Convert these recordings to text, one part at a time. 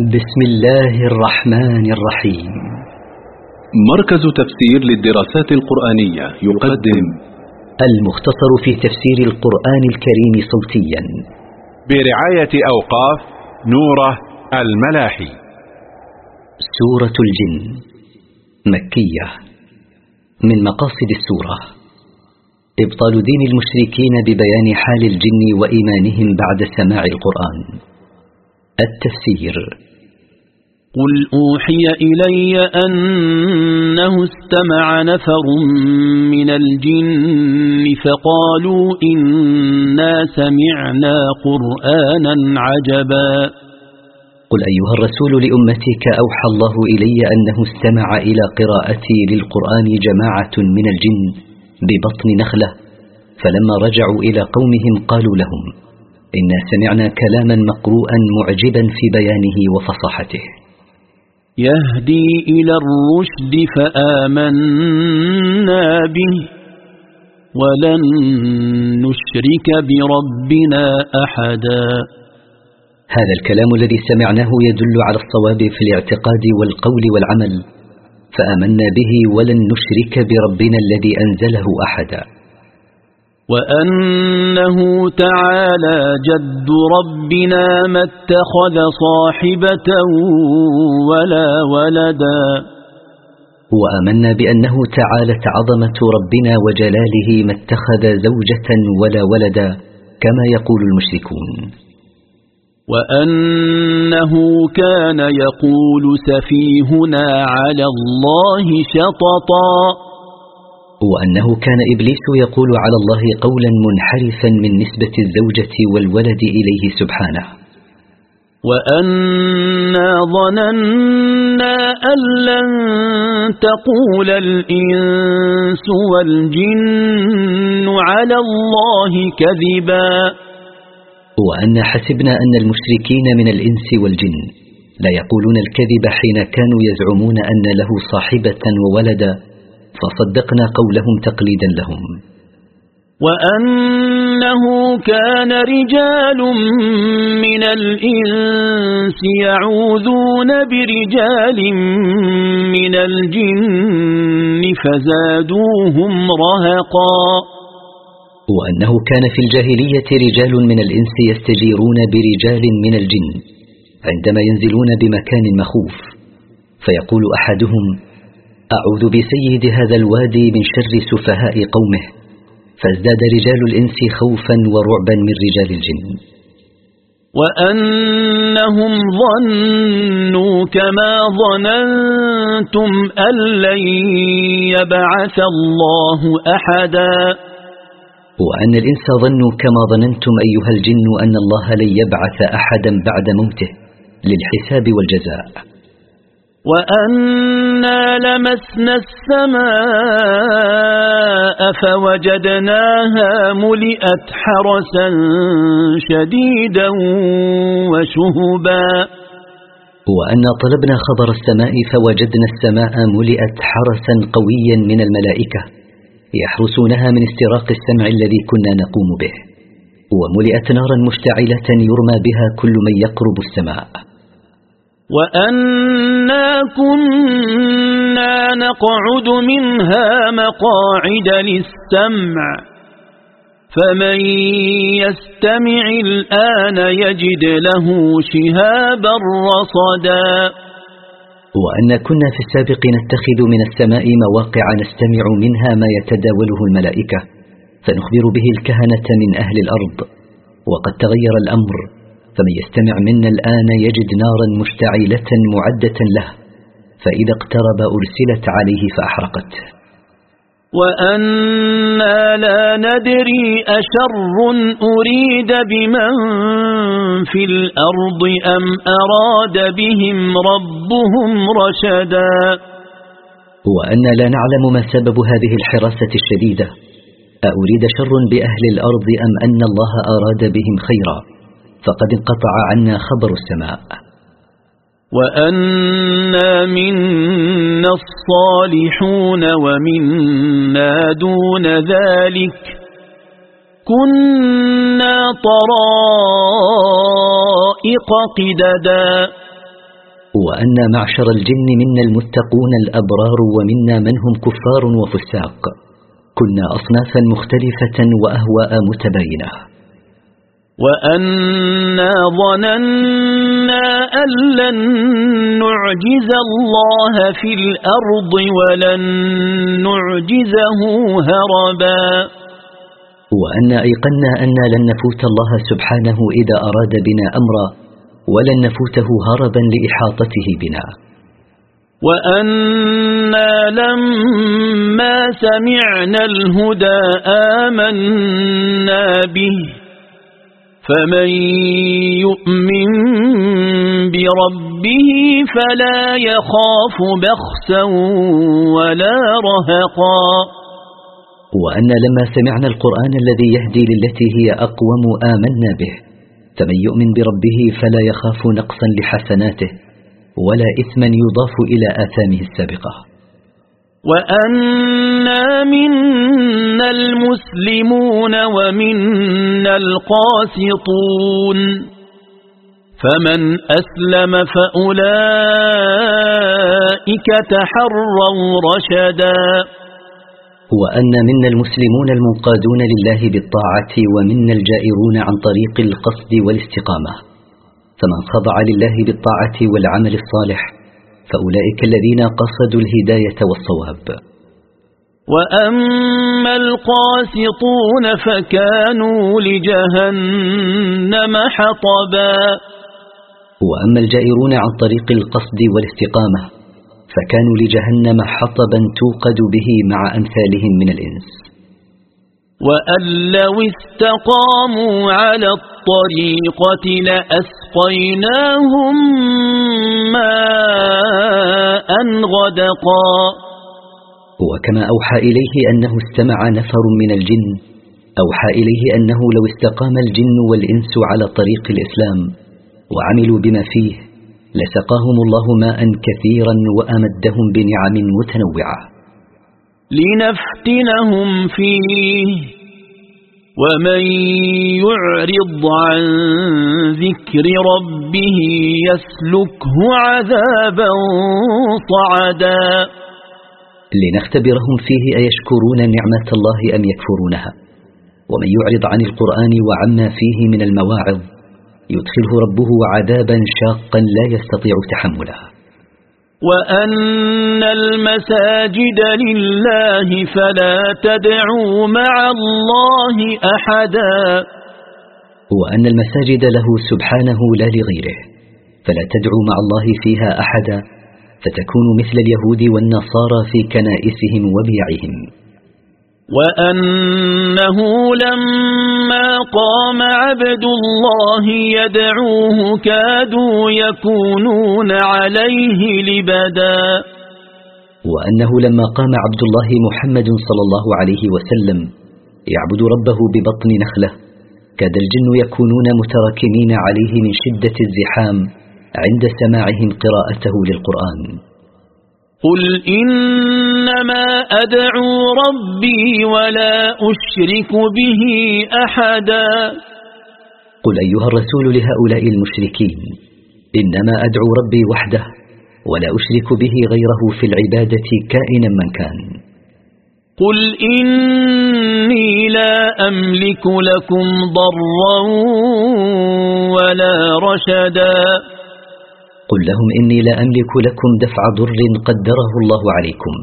بسم الله الرحمن الرحيم مركز تفسير للدراسات القرآنية يقدم المختصر في تفسير القرآن الكريم صوتيا. برعاية أوقاف نوره الملاحي. سورة الجن. مكية. من مقاصد السورة إبطال دين المشركين ببيان حال الجن وإيمانهم بعد سماع القرآن. التفسير. قل أوحي إلي أنه استمع نفر من الجن فقالوا إنا سمعنا قرآنا عجبا. قل أيها الرسول لأمتك أوحى الله إلي أنه استمع إلى قراءتي للقرآن جماعة من الجن ببطن نخلة فلما رجعوا إلى قومهم قالوا لهم إنا سمعنا كلاما مقروءا معجبا في بيانه وفصاحته. يهدي إلى الرشد فآمنا به ولن نشرك بربنا أحدا. هذا الكلام الذي سمعناه يدل على الصواب في الاعتقاد والقول والعمل فآمنا به ولن نشرك بربنا الذي أنزله أحدا. وأنه تعالى جد ربنا ما اتخذ صاحبة ولا ولدا. وآمنا بأنه تعالت عظمة ربنا وجلاله ما اتخذ زوجة ولا ولدا كما يقول المشركون. وأنه كان يقول سفيهنا على الله شططا. وأنه كان إبليس يقول على الله قولا منحرفا من نسبة الزوجة والولد إليه سبحانه. وأنا ظننا أن لن تقول الإنس والجن على الله كذبا. وأن حسبنا أن المشركين من الإنس والجن لا يقولون الكذب حين كانوا يزعمون أن له صاحبة وولدا. فصدقنا قولهم تقليدا لهم. وأنه كان رجال من الإنس يعوذون برجال من الجن فزادوهم رهقا. وأنه كان في الجاهلية رجال من الإنس يستجيرون برجال من الجن عندما ينزلون بمكان مخوف فيقول أحدهم أعوذ بسيد هذا الوادي من شر سفهاء قومه فازداد رجال الإنس خوفا ورعبا من رجال الجن. وأنهم ظنوا كما ظننتم أن لن يبعث الله أحدا. وأن الإنس ظنوا كما ظننتم أيها الجن أن الله لن يبعث أحدا بعد موته للحساب والجزاء. وأنا لمسنا السماء فوجدناها ملئت حرسا شديدا وشهبا. وأن طلبنا خبر السماء فوجدنا السماء ملئت حرسا قويا من الملائكة يحرسونها من استراق السمع الذي كنا نقوم به وملئت نارا مشتعلة يرمى بها كل من يقرب السماء. وأنا كنا نقعد منها مقاعد للسمع فمن يستمع الآن يجد له شهابا رصدا وأن كنا في السابق نتخذ من السماء مواقع نستمع منها ما يتداوله الملائكة فنخبر به الكهنة من أهل الأرض وقد تغير الأمر فمن يستمع منا الآن يجد نارا مشتعلة معدة له فإذا اقترب أرسلت عليه فأحرقته. وأنا لا ندري أشر أريد بمن في الأرض أم أراد بهم ربهم رشدا. وأن لا نعلم ما سبب هذه الحراسة الشديدة. أريد شر بأهل الأرض أم أن الله أراد بهم خيرا؟ فقد انقطع عنا خبر السماء. وأنا منا الصالحون ومنا دون ذلك. كنا طرائق قددا. وأن معشر الجن منا المتقون الأبرار ومنا من هم كفار وفساق. كنا أصنافا مختلفة وأهواء متباينة. وأنا ظننا أن لن نعجز الله في الأرض ولن نعجزه هربا وأن أيقنا أن لن نفوت الله سبحانه إذا أراد بنا أمرا ولن نفوته هربا لإحاطته بنا. وأنا لما سمعنا الهدى آمنا به فمن يؤمن بربه فلا يخاف بخسا ولا رهقا. وأن لما سمعنا القرآن الذي يهدي للتي هي أقوم آمنا به فمن يؤمن بربه فلا يخاف نقصا لحسناته ولا إثما يضاف إلى آثامه السابقة. وأنا منا المسلمون ومنا القاسطون فمن أسلم فأولئك تحروا رشدا وأن منا المسلمون المنقادون لله بالطاعة ومنا الجائرون عن طريق القصد والاستقامة فمن خضع لله بالطاعة والعمل الصالح فأولئك الذين قصدوا الهداية والصواب. وأما القاسطون فكانوا لجهنم حطبا. وأما الجائرون عن طريق القصد والاستقامة فكانوا لجهنم حطبا توقد به مع أمثالهم من الإنس. وأن لو استقاموا على الطريقة لأسقيناهم ماء غدقا. وكما أوحى إليه أنه استمع نفر من الجن أوحى إليه أنه لو استقام الجن والإنس على طريق الإسلام وعملوا بما فيه لسقاهم الله ماء كثيرا وأمدهم بنعم متنوعة. لنفتنهم فيه. ومن يعرض عن ذكر ربه يسلكه عذابا صعدا. لنختبرهم فيه أيشكرون نعمة الله أم يكفرونها؟ ومن يعرض عن القرآن وعما فيه من المواعظ يدخله ربه عذابا شاقا لا يستطيع تحمله وأن المساجد لله فلا تدعوا مع الله أحدا وأن المساجد له سبحانه لا لغيره فلا تدعوا مع الله فيها أحدا فتكون مثل اليهود والنصارى في كنائسهم وبيعهم وأنه لما قام عبد الله يدعوه كادوا يكونون عليه لبدا. وأنه لما قام عبد الله محمد صلى الله عليه وسلم يعبد ربه ببطن نخلة كاد الجن يكونون متراكمين عليه من شدة الزحام عند سماعهم قراءته للقرآن. قل إنما أدعو ربي ولا أشرك به أحدا قل أيها الرسول لهؤلاء المشركين إنما أدعو ربي وحده ولا أشرك به غيره في العبادة كائنا من كان. قل إني لا أملك لكم ضرا ولا رشدا قل لهم إني لا أملك لكم دفع ضر قدره الله عليكم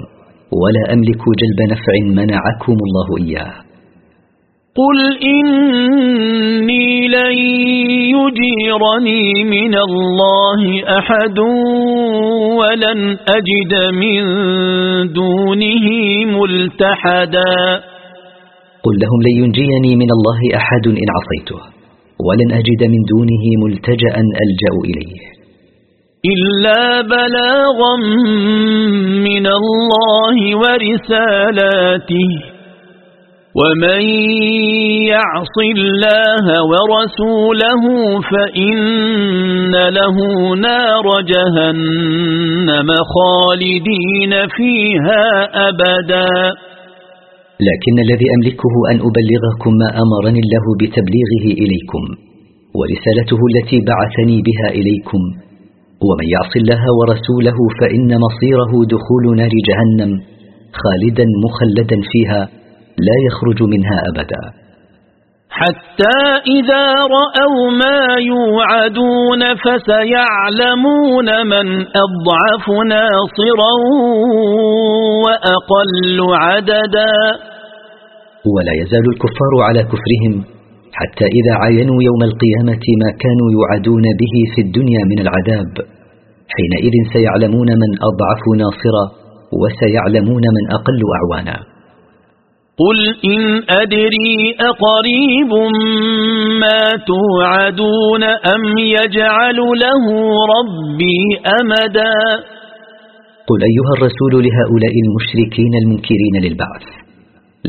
ولا أملك جلب نفع منعكم الله إياه. قل إني لن يجيرني من الله أحد ولن أجد من دونه ملتحدا. قل لهم لن ينجيني من الله أحد إن عصيته ولن أجد من دونه ملتجأ ألجأ إليه. إلا بلاغا من الله ورسالاته. ومن يعص الله ورسوله فإن له نار جهنم خالدين فيها أبدا. لكن الذي أملكه أن أبلغكم ما أمرني الله بتبليغه إليكم ورسالته التي بعثني بها إليكم ومن يعص الله ورسوله فإن مصيره دخول نار جهنم خالدا مخلدا فيها لا يخرج منها أبدا. حتى إذا رأوا ما يوعدون فسيعلمون من أضعف ناصرا وأقل عددا. ولا يزال الكفار على كفرهم حتى إذا عاينوا يوم القيامة ما كانوا يوعدون به في الدنيا من العذاب. حينئذ سيعلمون من أضعف ناصرا وسيعلمون من أقل أعوانا. قل إن أدري أقريب ما توعدون أم يجعل له ربي أمدا. قل أيها الرسول لهؤلاء المشركين المنكرين للبعث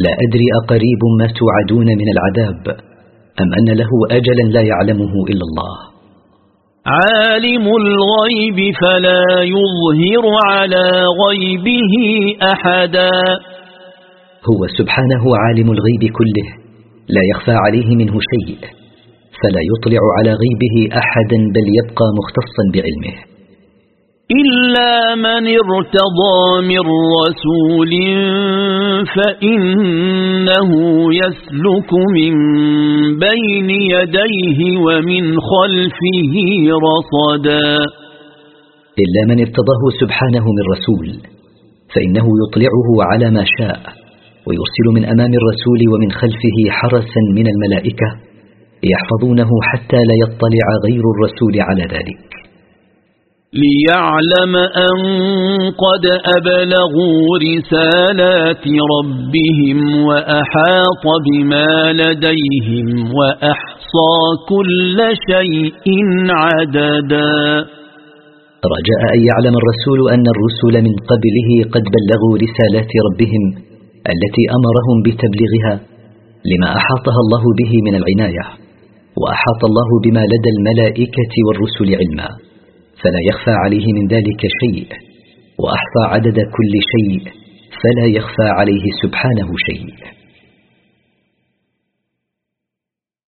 لا أدري أقريب ما توعدون من العذاب. أم أن له أجلا لا يعلمه إلا الله؟ عالم الغيب فلا يظهر على غيبه أحدا. هو سبحانه عالم الغيب كله لا يخفى عليه منه شيء فلا يطلع على غيبه أحدا بل يبقى مختصا بعلمه. إلا من ارتضى من رسول فإنه يسلك من بين يديه ومن خلفه رصدا. إلا من ارتضاه سبحانه من رسول فإنه يطلعه على ما شاء ويرسل من أمام الرسول ومن خلفه حرسا من الملائكة يحفظونه حتى لا يطلع غير الرسول على ذلك. ليعلم أن قد أبلغوا رسالات ربهم وأحاط بما لديهم وأحصى كل شيء عددا. رجاء أن يعلم الرسول أن الرسل من قبله قد بلغوا رسالات ربهم التي أمرهم بتبليغها لما أحاطها الله به من العناية وأحاط الله بما لدى الملائكة والرسل علما. فلا يخفى عليه من ذلك شيء وأحصى عدد كل شيء فلا يخفى عليه سبحانه شيء.